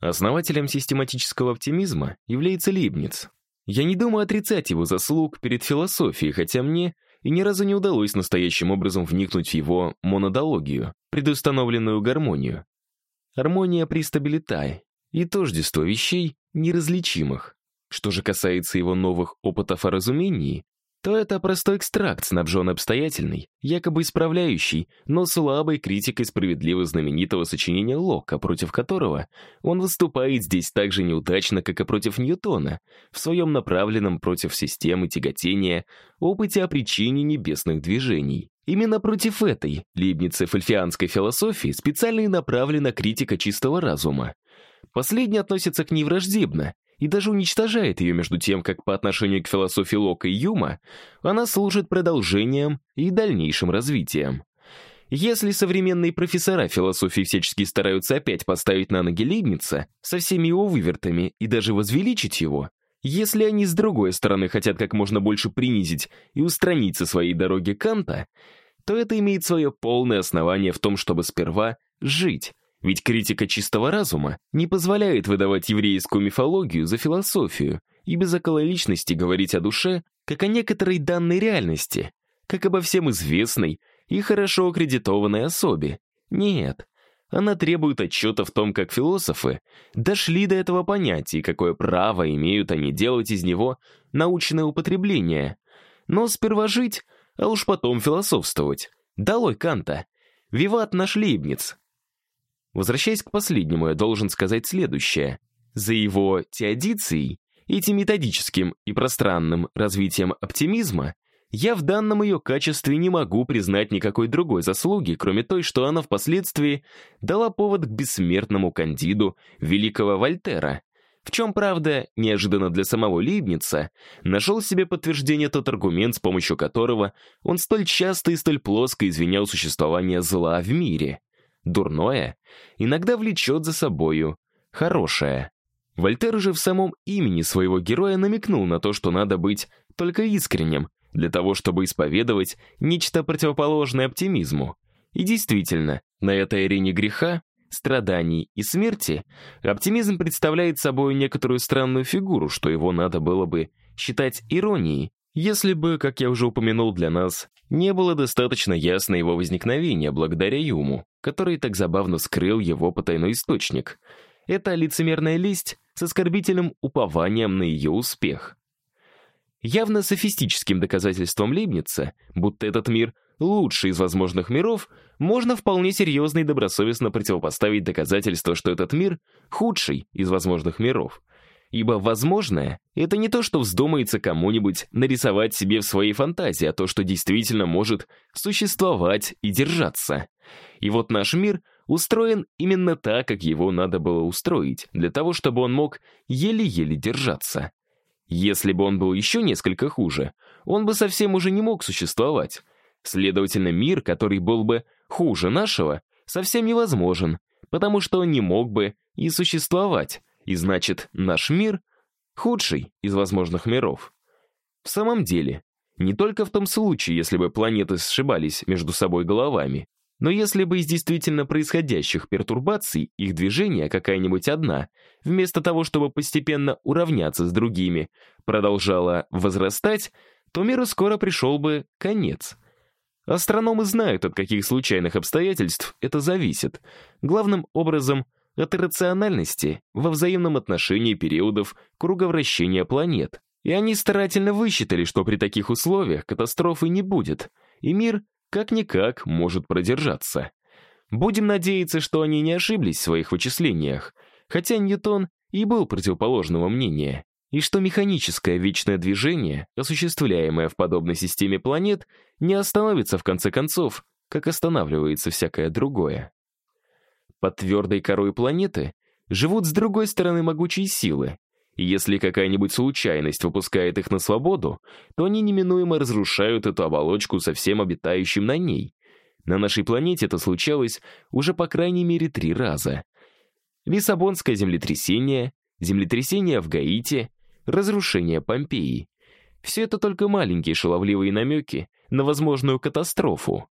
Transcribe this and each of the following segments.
Основателем систематического оптимизма является Лейбниц. Я не думаю отрицать его заслуг перед философией, хотя мне и ни разу не удалось настоящим образом вникнуть в его монодологию, предустановленную гармонию. Гармония при стабилитае и тождество вещей неразличимых. Что же касается его новых опытов о разумении, то это простой экстракт, снабжен обстоятельной, якобы исправляющий, но слабой критикой справедливо знаменитого сочинения Лока, против которого он выступает здесь так же неудачно, как и против Ньютона, в своем направленном против системы тяготения опыте о причине небесных движений. Именно против этой, лейбнице-фальфианской философии, специально и направлена критика чистого разума. Последняя относится к ней враждебно, и даже уничтожает ее между тем, как по отношению к философии Лока и Юма она служит продолжением и дальнейшим развитием. Если современные профессора философии всячески стараются опять поставить на ноги Лейбница со всеми его вывертами и даже возвеличить его, если они с другой стороны хотят как можно больше принизить и устранить со своей дороги Канта, то это имеет свое полное основание в том, чтобы сперва жить, ведь критика чистого разума не позволяет выдавать еврейскую мифологию за философию и без около личности говорить о душе, как о некоторой данной реальности, как обо всем известной и хорошо аккредитованной особе. Нет, она требует отчета в том, как философы дошли до этого понятия и какое право имеют они делать из него научное употребление. Но сперва жить, а уж потом философствовать. Долой Канта. Виват наш Лейбниц. Возвращаясь к последнему, я должен сказать следующее. За его теодицией, этим методическим и пространным развитием оптимизма, я в данном ее качестве не могу признать никакой другой заслуги, кроме той, что она впоследствии дала повод к бессмертному кандиду великого Вольтера, в чем, правда, неожиданно для самого Лейбница, нашел себе подтверждение тот аргумент, с помощью которого он столь часто и столь плоско извинял существование зла в мире. Дурное иногда влечет за собою хорошее. Вольтер же в самом имени своего героя намекнул на то, что надо быть только искренним, для того, чтобы исповедовать нечто противоположное оптимизму. И действительно, на этой арене греха, страданий и смерти оптимизм представляет собой некоторую странную фигуру, что его надо было бы считать иронией, если бы, как я уже упомянул для нас, не было достаточно ясно его возникновения благодаря Юму, который так забавно скрыл его потайной источник. Это лицемерная лесть с оскорбительным упованием на ее успех. Явно софистическим доказательством Лейбница, будто этот мир лучший из возможных миров, можно вполне серьезно и добросовестно противопоставить доказательство, что этот мир худший из возможных миров. Ибо возможное — это не то, что вздумается кому-нибудь нарисовать себе в своей фантазии, а то, что действительно может существовать и держаться. И вот наш мир устроен именно так, как его надо было устроить, для того, чтобы он мог еле-еле держаться. Если бы он был еще несколько хуже, он бы совсем уже не мог существовать. Следовательно, мир, который был бы хуже нашего, совсем невозможен, потому что он не мог бы и существовать. И значит, наш мир — худший из возможных миров. В самом деле, не только в том случае, если бы планеты сшибались между собой головами, но если бы из действительно происходящих пертурбаций их движение какая-нибудь одна, вместо того, чтобы постепенно уравняться с другими, продолжала возрастать, то миру скоро пришел бы конец. Астрономы знают, от каких случайных обстоятельств это зависит. Главным образом — от иррациональности во взаимном отношении периодов круговращения планет. И они старательно высчитали, что при таких условиях катастрофы не будет, и мир как-никак может продержаться. Будем надеяться, что они не ошиблись в своих вычислениях, хотя Ньютон и был противоположного мнения, и что механическое вечное движение, осуществляемое в подобной системе планет, не остановится в конце концов, как останавливается всякое другое. Под твердой корой планеты живут с другой стороны могучие силы, и если какая-нибудь случайность выпускает их на свободу, то они неминуемо разрушают эту оболочку со всем обитающим на ней. На нашей планете это случалось уже по крайней мере три раза. Лиссабонское землетрясение, землетрясение в Гаити, разрушение Помпеи. Все это только маленькие шаловливые намеки на возможную катастрофу.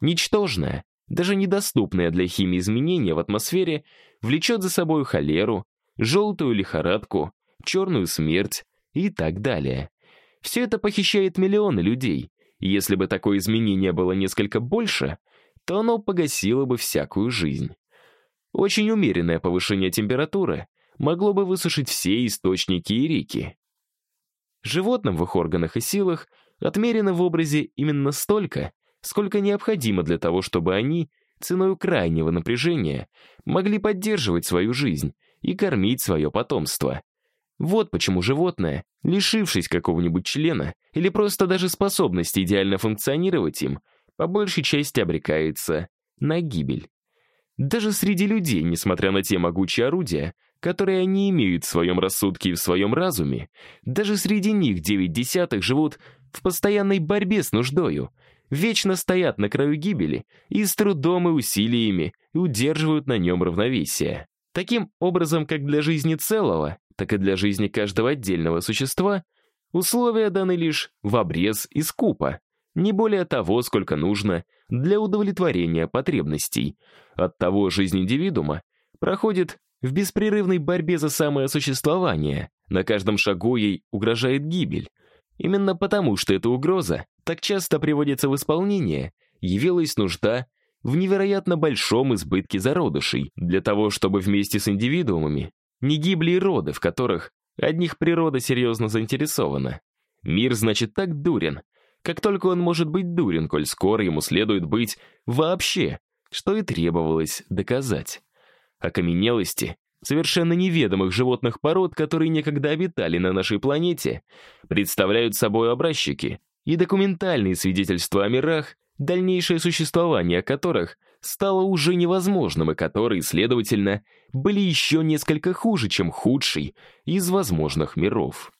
Ничтожная, даже недоступное для химии изменение в атмосфере влечет за собой холеру, желтую лихорадку, черную смерть и так далее. Все это похищает миллионы людей. Если бы такое изменение было несколько больше, то оно погасило бы всякую жизнь. Очень умеренное повышение температуры могло бы высушить все источники и реки. Животным в их органах и силах отмерено в образе именно столько, сколько необходимо для того, чтобы они, ценой крайнего напряжения, могли поддерживать свою жизнь и кормить свое потомство. Вот почему животное, лишившись какого-нибудь члена или просто даже способности идеально функционировать им, по большей части обрекается на гибель. Даже среди людей, несмотря на те могучие орудия, которые они имеют в своем рассудке и в своем разуме, даже среди них девять десятых живут в постоянной борьбе с нуждою, вечно стоят на краю гибели и с трудом и усилиями удерживают на нем равновесие. Таким образом, как для жизни целого, так и для жизни каждого отдельного существа, условия даны лишь в обрез и скупо, не более того, сколько нужно для удовлетворения потребностей. От того жизнь индивидуума проходит в беспрерывной борьбе за самое существование, на каждом шагу ей угрожает гибель. Именно потому, что эта угроза так часто приводится в исполнение, явилась нужда в невероятно большом избытке зародышей, для того, чтобы вместе с индивидуумами не гибли и роды, в которых одних природа серьезно заинтересована. Мир, значит, так дурен, как только он может быть дурен, коль скоро ему следует быть вообще, что и требовалось доказать. Окаменелости совершенно неведомых животных пород, которые некогда обитали на нашей планете, представляют собой образчики и документальные свидетельства о мирах, дальнейшее существование которых стало уже невозможным и которые, следовательно, были еще несколько хуже, чем худший из возможных миров.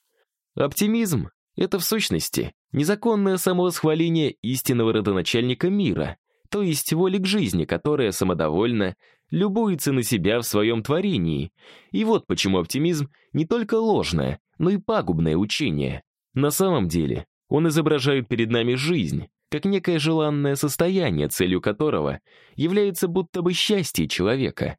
Оптимизм — это, в сущности, незаконное самовосхваление истинного родоначальника мира, то есть воли к жизни, которая самодовольна, любуется на себя в своем творении. И вот почему оптимизм не только ложное, но и пагубное учение. На самом деле, он изображает перед нами жизнь, как некое желанное состояние, целью которого является будто бы счастье человека.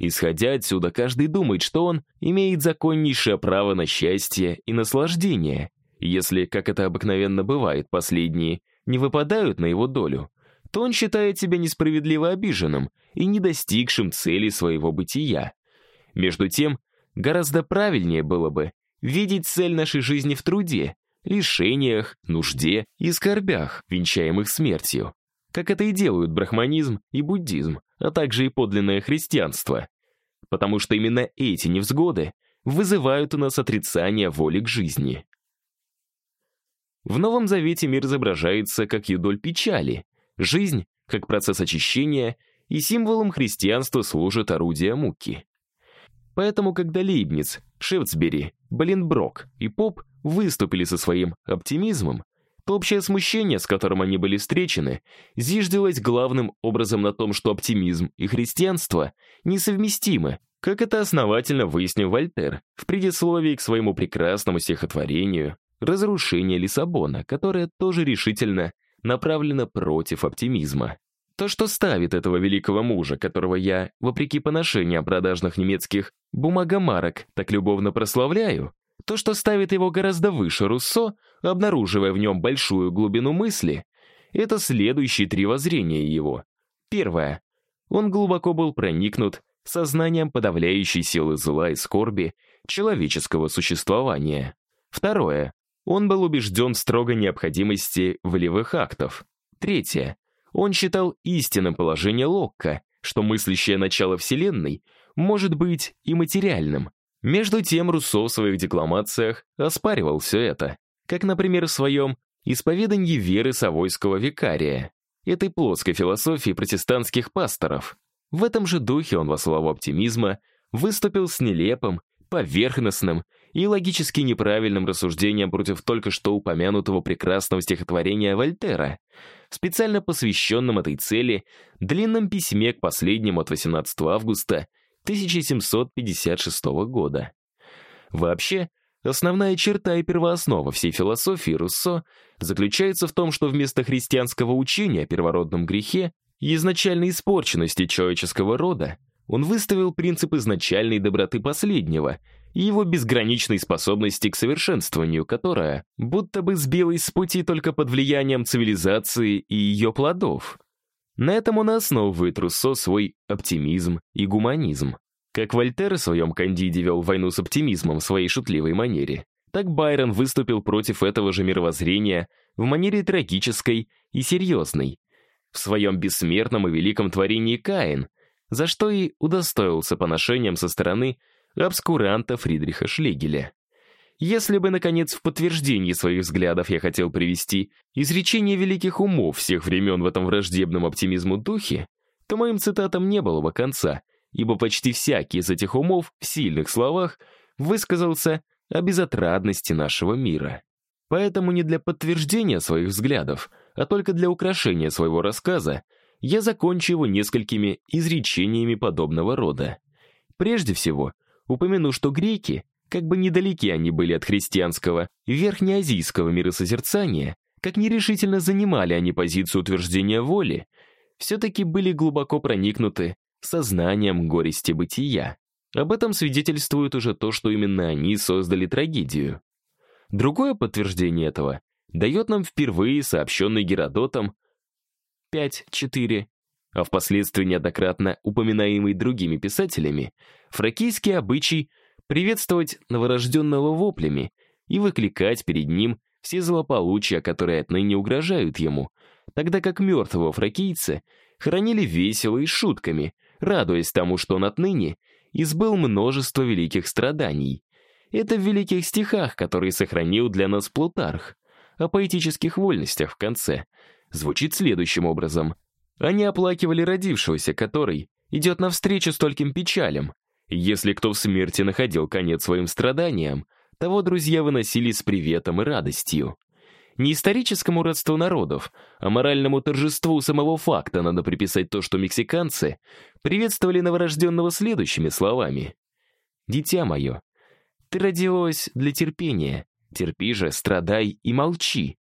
Исходя отсюда, каждый думает, что он имеет законнейшее право на счастье и наслаждение. Если, как это обыкновенно бывает, последние не выпадают на его долю, то он считает себя несправедливо обиженным и не достигшим цели своего бытия. Между тем, гораздо правильнее было бы видеть цель нашей жизни в труде, лишениях, нужде и скорбях, венчаемых смертью, как это и делают брахманизм и буддизм, а также и подлинное христианство. Потому что именно эти невзгоды вызывают у нас отрицание воли к жизни. В Новом Завете мир изображается как юдоль печали, жизнь как процесс очищения, и символом христианства служит орудие муки. Поэтому, когда Лейбниц, Шефцбери, Баленброк и Поп выступили со своим оптимизмом, то общее смущение, с которым они были встречены, зиждилось главным образом на том, что оптимизм и христианство несовместимы, как это основательно выяснил Вольтер в предисловии к своему прекрасному стихотворению «Разрушение Лиссабона», которое тоже решительно направлено против оптимизма. То, что ставит этого великого мужа, которого я, вопреки поношениям продажных немецких бумагомарок, так любовно прославляю, то, что ставит его гораздо выше Руссо, обнаруживая в нем большую глубину мысли, это следующие три воззрения его. Первое. Он глубоко был проникнут сознанием подавляющей силы зла и скорби человеческого существования. Второе. Он был убежден в строгой необходимости волевых актов. Третье. Он считал истинным положение Локка, что мыслящее начало Вселенной может быть и материальным. Между тем Руссо в своих декламациях оспаривал все это, как, например, в своем «Исповедании веры Савойского викария», этой плоской философии протестантских пасторов. В этом же духе он во славу оптимизма выступил с нелепым, поверхностным и логически неправильным рассуждением против только что упомянутого прекрасного стихотворения Вольтера, специально посвященном этой цели длинном письме к последнему от 18 августа 1756 года. Вообще, основная черта и первооснова всей философии Руссо заключается в том, что вместо христианского учения о первородном грехе и изначальной испорченности человеческого рода, он выставил принцип изначальной доброты последнего и его безграничной способности к совершенствованию, которая будто бы сбилась с пути только под влиянием цивилизации и ее плодов. На этом он основывает Руссо свой оптимизм и гуманизм. Как Вольтер в своем «Кандиде» вел войну с оптимизмом в своей шутливой манере, так Байрон выступил против этого же мировоззрения в манере трагической и серьезной. В своем бессмертном и великом творении «Каин», за что и удостоился поношением со стороны обскуранта Фридриха Шлегеля. Если бы, наконец, в подтверждении своих взглядов я хотел привести изречение великих умов всех времен в этом враждебном оптимизму духе, то моим цитатам не было бы конца, ибо почти всякий из этих умов в сильных словах высказался о безотрадности нашего мира. Поэтому не для подтверждения своих взглядов, а только для украшения своего рассказа я закончу его несколькими изречениями подобного рода. Прежде всего, упомяну, что греки, как бы недалеки они были от христианского верхнеазийского миросозерцания, как нерешительно занимали они позицию утверждения воли, все-таки были глубоко проникнуты сознанием горести бытия. Об этом свидетельствует уже то, что именно они создали трагедию. Другое подтверждение этого дает нам впервые сообщенный Геродотом 5.4, а впоследствии неоднократно упоминаемый другими писателями, фракийский обычай приветствовать новорожденного воплями и выкликать перед ним все злополучия, которые отныне угрожают ему, тогда как мертвого фракийца хоронили весело и шутками, радуясь тому, что он отныне избыл множество великих страданий. Это в великих стихах, которые сохранил для нас Плутарх, о поэтических вольностях в конце, звучит следующим образом. Они оплакивали родившегося, который идет навстречу стольким печалям. Если кто в смерти находил конец своим страданиям, того друзья выносили с приветом и радостью. Не историческому родству народов, а моральному торжеству самого факта надо приписать то, что мексиканцы приветствовали новорожденного следующими словами. «Дитя мое, ты родилась для терпения, терпи же, страдай и молчи».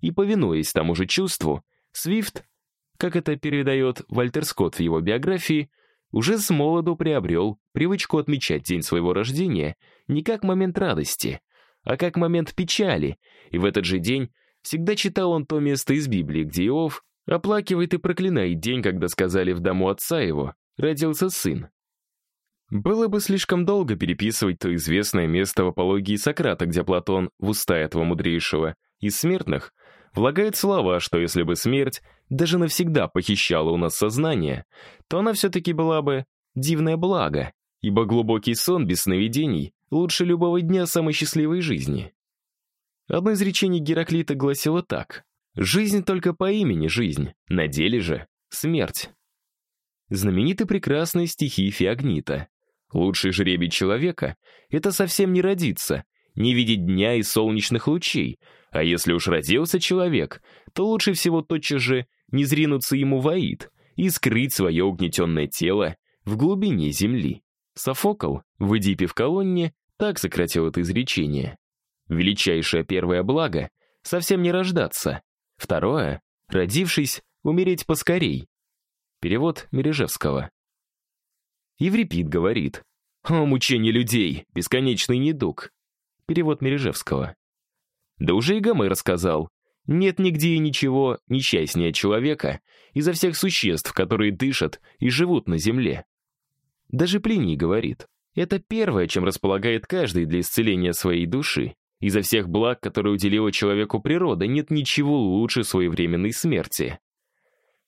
И, повинуясь тому же чувству, Свифт, как это передает Вальтер Скотт в его биографии, уже с молоду приобрел привычку отмечать день своего рождения не как момент радости, а как момент печали, и в этот же день всегда читал он то место из Библии, где Иов оплакивает и проклинает день, когда сказали в дому отца его «родился сын». Было бы слишком долго переписывать то известное место в апологии Сократа, где Платон в уста этого мудрейшего из смертных влагает слова, что если бы смерть даже навсегда похищала у нас сознание, то она все-таки была бы дивное благо, ибо глубокий сон без сновидений лучше любого дня самой счастливой жизни. Одно из речений Гераклита гласило так. «Жизнь только по имени жизнь, на деле же смерть». Знамениты прекрасные стихи Феогнита. Лучший жребий человека — это совсем не родиться, не видеть дня и солнечных лучей, а если уж родился человек, то лучше всего тотчас же не зринуться ему в аид и скрыть свое угнетенное тело в глубине земли. Софокл в «Эдипе в колонне» так сократил это изречение. Величайшее первое благо — совсем не рождаться. Второе — родившись, умереть поскорей. Перевод Мережевского. Еврипид говорит, «О, мучение людей, бесконечный недуг». Перевод Мережевского. Да уже и Гомер сказал, нет нигде и ничего несчастнее человека изо всех существ, которые дышат и живут на земле. Даже Плиний говорит, это первое, чем располагает каждый для исцеления своей души. Изо всех благ, которые уделила человеку природа, нет ничего лучше своевременной смерти.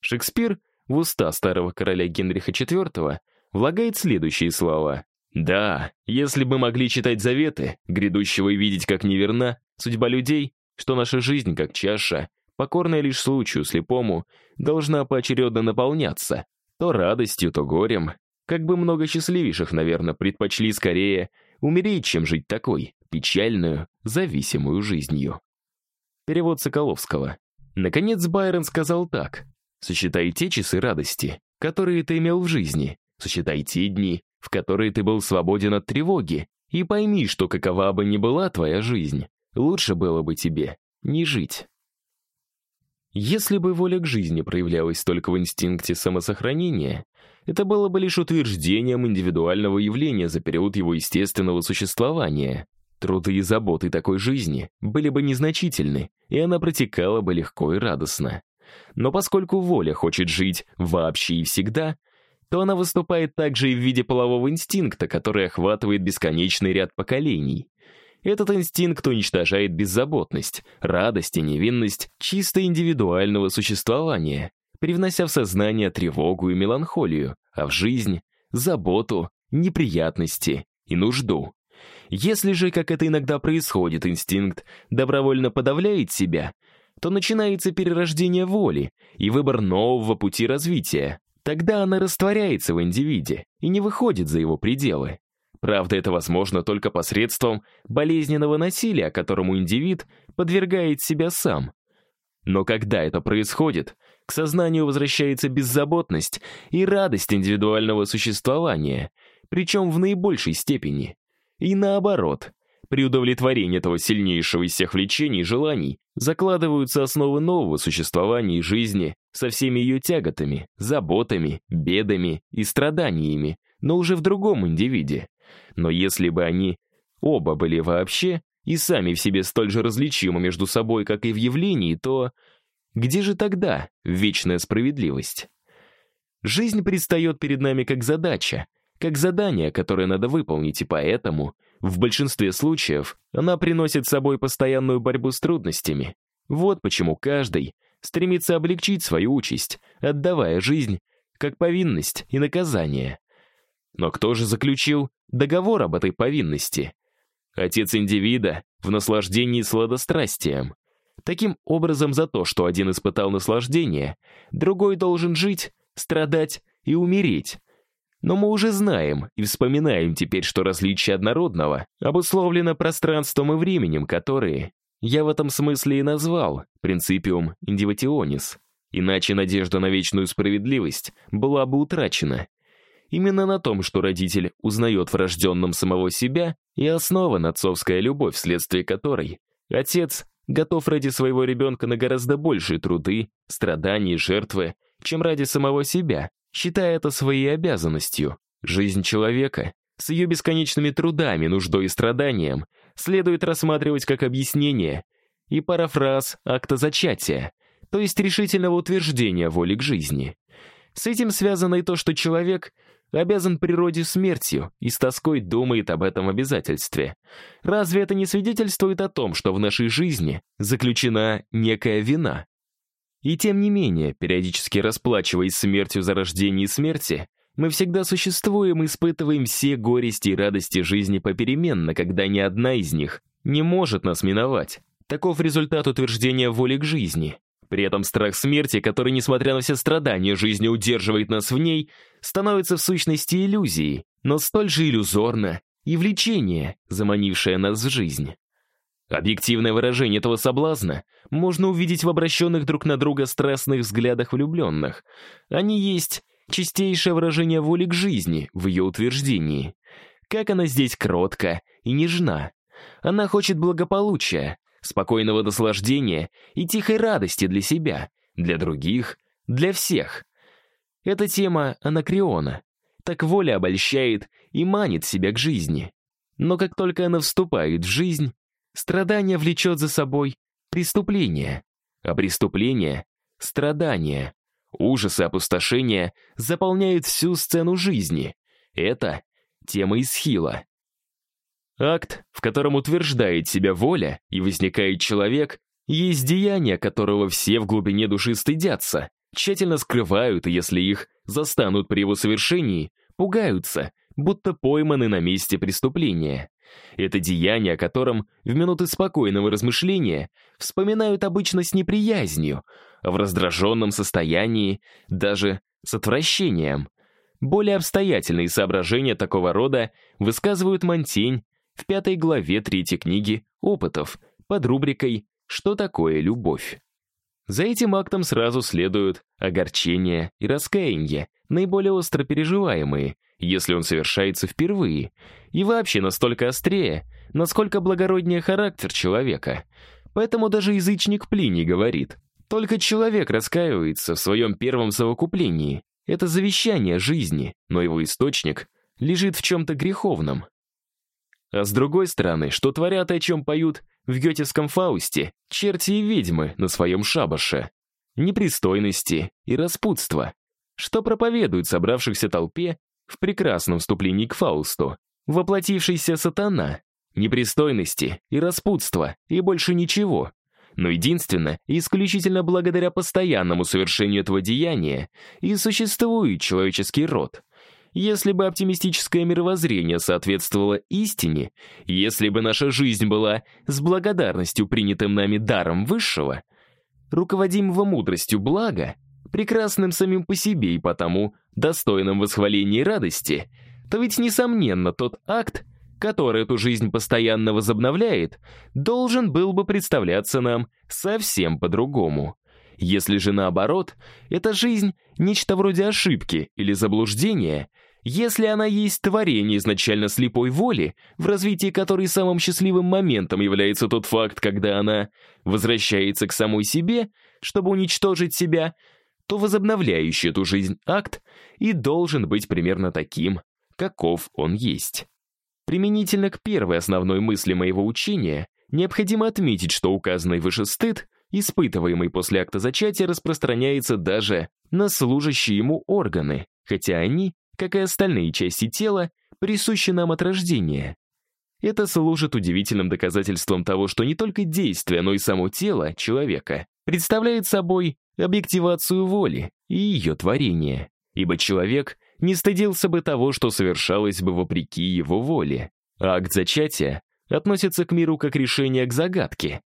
Шекспир в уста старого короля Генриха IV влагает следующие слова. «Да, если бы могли читать заветы, грядущего и видеть, как неверна, судьба людей, что наша жизнь, как чаша, покорная лишь случаю слепому, должна поочередно наполняться, то радостью, то горем, как бы много счастливейших, наверное, предпочли скорее умереть, чем жить такой, печальную, зависимую жизнью. Перевод Соколовского. Наконец Байрон сказал так. «Сосчитай те часы радости, которые ты имел в жизни, сосчитай те дни, в которые ты был свободен от тревоги, и пойми, что какова бы ни была твоя жизнь, лучше было бы тебе не жить». Если бы воля к жизни проявлялась только в инстинкте самосохранения, это было бы лишь утверждением индивидуального явления за период его естественного существования. Труды и заботы такой жизни были бы незначительны, и она протекала бы легко и радостно. Но поскольку воля хочет жить вообще и всегда, то она выступает также и в виде полового инстинкта, который охватывает бесконечный ряд поколений. Этот инстинкт уничтожает беззаботность, радость и невинность чисто индивидуального существования, привнося в сознание тревогу и меланхолию, а в жизнь — заботу, неприятности и нужду. Если же, как это иногда происходит, инстинкт добровольно подавляет себя, то начинается перерождение воли и выбор нового пути развития. Тогда она растворяется в индивиде и не выходит за его пределы. Правда, это возможно только посредством болезненного насилия, которому индивид подвергает себя сам. Но когда это происходит, к сознанию возвращается беззаботность и радость индивидуального существования, причем в наибольшей степени. И наоборот, при удовлетворении этого сильнейшего из всех влечений и желаний закладываются основы нового существования и жизни со всеми ее тяготами, заботами, бедами и страданиями, но уже в другом индивиде. Но если бы они оба были вообще и сами в себе столь же различимы между собой, как и в явлении, то где же тогда вечная справедливость? Жизнь предстает перед нами как задача, как задание, которое надо выполнить, и поэтому, в большинстве случаев, она приносит с собой постоянную борьбу с трудностями. Вот почему каждый стремится облегчить свою участь, отдавая жизнь как повинность и наказание. Но кто же заключил договор об этой повинности? Отец индивида в наслаждении сладострастием. Таким образом, за то, что один испытал наслаждение, другой должен жить, страдать и умереть. Но мы уже знаем и вспоминаем теперь, что различие однородного обусловлено пространством и временем, которые я в этом смысле и назвал принципиум индиватионис. Иначе надежда на вечную справедливость была бы утрачена. Именно на том, что родитель узнает в рожденном самого себя, и основана отцовская любовь, вследствие которой отец готов ради своего ребенка на гораздо большие труды, страдания и жертвы, чем ради самого себя, считая это своей обязанностью. Жизнь человека с ее бесконечными трудами, нуждой и страданием следует рассматривать как объяснение и парафраз акта зачатия, то есть решительного утверждения воли к жизни. С этим связано и то, что человек обязан природе смертью и с тоской думает об этом обязательстве. Разве это не свидетельствует о том, что в нашей жизни заключена некая вина? И тем не менее, периодически расплачиваясь смертью за рождение и смерти, мы всегда существуем и испытываем все горести и радости жизни попеременно, когда ни одна из них не может нас миновать. Таков результат утверждения воли к жизни. При этом страх смерти, который, несмотря на все страдания жизни, удерживает нас в ней, становится в сущности иллюзией, но столь же иллюзорно и влечение, заманившее нас в жизнь. Объективное выражение этого соблазна можно увидеть в обращенных друг на друга страстных взглядах влюбленных. Они есть чистейшее выражение воли к жизни в ее утверждении. Как она здесь кротка и нежна. Она хочет благополучия, спокойного наслаждения и тихой радости для себя, для других, для всех. Эта тема анакреона. Так воля обольщает и манит себя к жизни. Но как только она вступает в жизнь, страдание влечет за собой преступление, а преступление — страдание. Ужас и опустошение заполняют всю сцену жизни. Это тема Исхила. Акт, в котором утверждает себя воля и возникает человек, есть деяние, которого все в глубине души стыдятся, тщательно скрывают, и если их застанут при его совершении, пугаются, будто пойманы на месте преступления. Это деяние, о котором в минуты спокойного размышления вспоминают обычно с неприязнью, в раздраженном состоянии даже с отвращением. Более обстоятельные соображения такого рода высказывают Монтень в пятой главе третьей книги «Опытов» под рубрикой «Что такое любовь?». За этим актом сразу следуют огорчение и раскаяние, наиболее остро переживаемые, если он совершается впервые, и вообще настолько острее, насколько благороднее характер человека. Поэтому даже язычник Плиний говорит, Только человек раскаивается в своем первом совокуплении. Это завещание жизни, но его источник лежит в чем-то греховном. А с другой стороны, что творят и о чем поют в гетевском Фаусте черти и ведьмы на своем шабаше? Непристойности и распутства, что проповедуют собравшихся толпе в прекрасном вступлении к Фаусту. Воплотившийся сатана, непристойности и распутства, и больше ничего. Но единственно и исключительно благодаря постоянному совершению этого деяния и существует человеческий род. Если бы оптимистическое мировоззрение соответствовало истине, если бы наша жизнь была с благодарностью принятым нами даром высшего, руководимого мудростью блага, прекрасным самим по себе и потому достойным восхваления и радости, то ведь, несомненно, тот акт, который эту жизнь постоянно возобновляет, должен был бы представляться нам совсем по-другому. Если же наоборот, эта жизнь — нечто вроде ошибки или заблуждения, если она есть творение изначально слепой воли, в развитии которой самым счастливым моментом является тот факт, когда она возвращается к самой себе, чтобы уничтожить себя, то возобновляющий эту жизнь акт и должен быть примерно таким, каков он есть. Применительно к первой основной мысли моего учения, необходимо отметить, что указанный выше стыд, испытываемый после акта зачатия, распространяется даже на служащие ему органы, хотя они, как и остальные части тела, присущи нам от рождения. Это служит удивительным доказательством того, что не только действие, но и само тело человека представляет собой объективацию воли и ее творение, ибо человек не стыдился бы того, что совершалось бы вопреки его воле. Акт зачатия относится к миру как решение к загадке.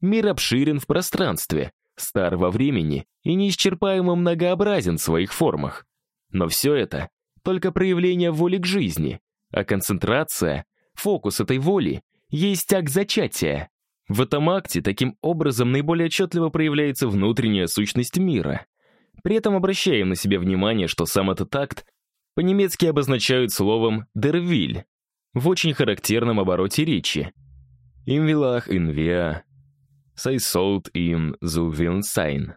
Мир обширен в пространстве, стар во времени и неисчерпаемо многообразен в своих формах. Но все это — только проявление воли к жизни, а концентрация, фокус этой воли — есть акт зачатия. В этом акте таким образом наиболее отчетливо проявляется внутренняя сущность мира — при этом обращаем на себе внимание, что сам этот акт по-немецки обозначают словом «дервиль» в очень характерном обороте речи. «Im Villach in wir, sei sollt ihm zu willen sein».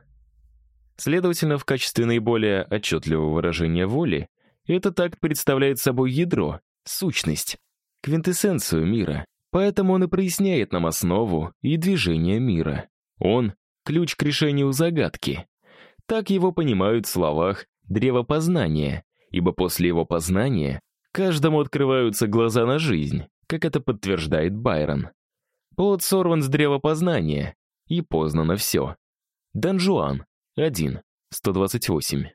Следовательно, в качестве наиболее отчетливого выражения воли этот акт представляет собой ядро, сущность, квинтэссенцию мира. Поэтому он и проясняет нам основу и движение мира. Он — ключ к решению загадки. Так его понимают в словах «древо познания», ибо после его познания каждому открываются глаза на жизнь, как это подтверждает Байрон. Плод сорван с древа познания, и познано все. Дан Жуан, 1, 128.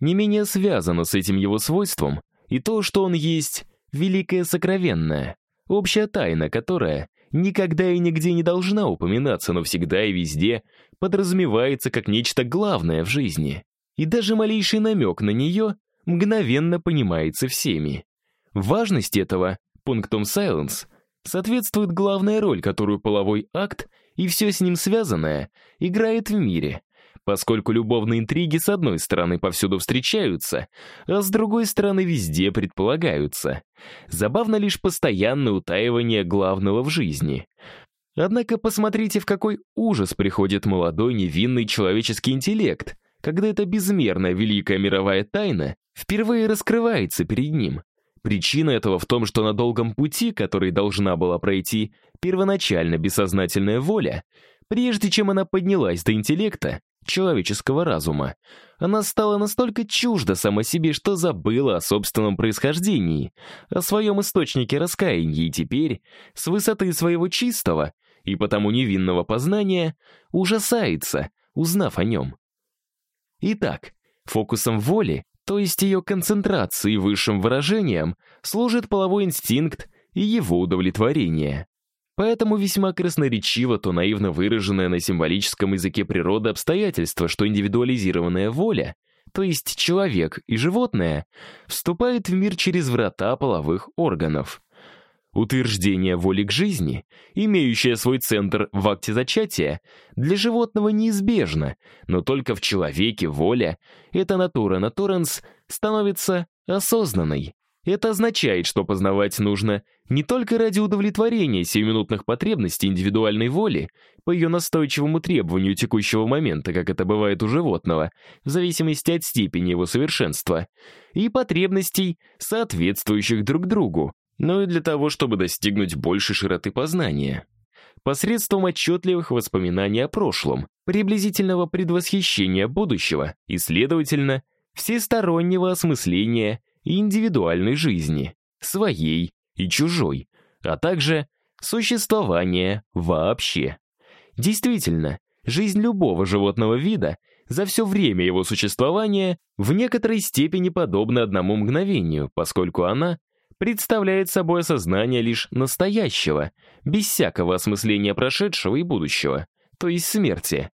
Не менее связано с этим его свойством и то, что он есть великое сокровенное, общая тайна, которая никогда и нигде не должна упоминаться, но всегда и везде подразумевается как нечто главное в жизни. И даже малейший намек на нее мгновенно понимается всеми. Важность этого, пунктом silence, соответствует главная роль, которую половой акт и все с ним связанное играет в мире, поскольку любовные интриги с одной стороны повсюду встречаются, а с другой стороны везде предполагаются. Забавно лишь постоянное утаивание главного в жизни. Однако посмотрите, в какой ужас приходит молодой невинный человеческий интеллект, когда эта безмерная великая мировая тайна впервые раскрывается перед ним. Причина этого в том, что на долгом пути, который должна была пройти первоначально бессознательная воля, прежде чем она поднялась до интеллекта, человеческого разума, она стала настолько чужда сама себе, что забыла о собственном происхождении, о своем источнике раскаяния и теперь, с высоты своего чистого и потому невинного познания, ужасается, узнав о нем. Итак, фокусом воли, то есть ее концентрацией высшим выражением, служит половой инстинкт и его удовлетворение. Поэтому весьма красноречиво то наивно выраженное на символическом языке природы обстоятельство, что индивидуализированная воля, то есть человек и животное, вступает в мир через врата половых органов. Утверждение воли к жизни, имеющее свой центр в акте зачатия, для животного неизбежно, но только в человеке воля, эта натура натуренс, становится осознанной. Это означает, что познавать нужно не только ради удовлетворения сиюминутных потребностей индивидуальной воли, по ее настойчивому требованию текущего момента, как это бывает у животного, в зависимости от степени его совершенства, и потребностей, соответствующих друг другу, но и для того, чтобы достигнуть большей широты познания. Посредством отчетливых воспоминаний о прошлом, приблизительного предвосхищения будущего и, следовательно, всестороннего осмысления индивидуальной жизни, своей и чужой, а также существования вообще. Действительно, жизнь любого животного вида за все время его существования в некоторой степени подобна одному мгновению, поскольку она представляет собой осознание лишь настоящего, без всякого осмысления прошедшего и будущего, то есть смерти.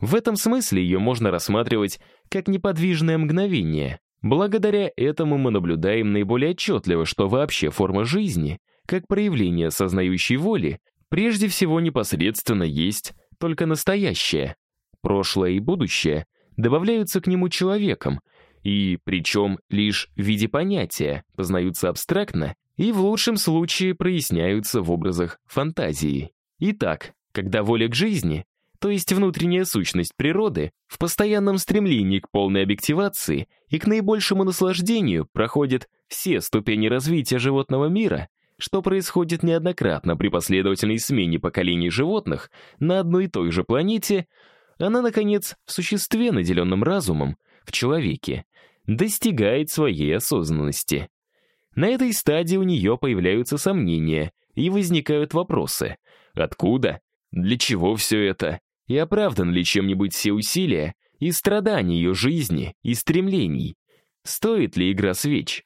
В этом смысле ее можно рассматривать как неподвижное мгновение. Благодаря этому мы наблюдаем наиболее отчетливо, что вообще форма жизни, как проявление сознающей воли, прежде всего непосредственно есть только настоящее. Прошлое и будущее добавляются к нему человеком, и причем лишь в виде понятия, познаются абстрактно и в лучшем случае проясняются в образах фантазии. Итак, когда воля к жизни, то есть внутренняя сущность природы, в постоянном стремлении к полной объективации и к наибольшему наслаждению проходит все ступени развития животного мира, что происходит неоднократно при последовательной смене поколений животных на одной и той же планете, она, наконец, в существе, наделенном разумом, в человеке, достигает своей осознанности. На этой стадии у нее появляются сомнения и возникают вопросы. Откуда? Для чего все это? И оправдан ли чем-нибудь все усилия и страдания ее жизни и стремлений? Стоит ли игра свеч?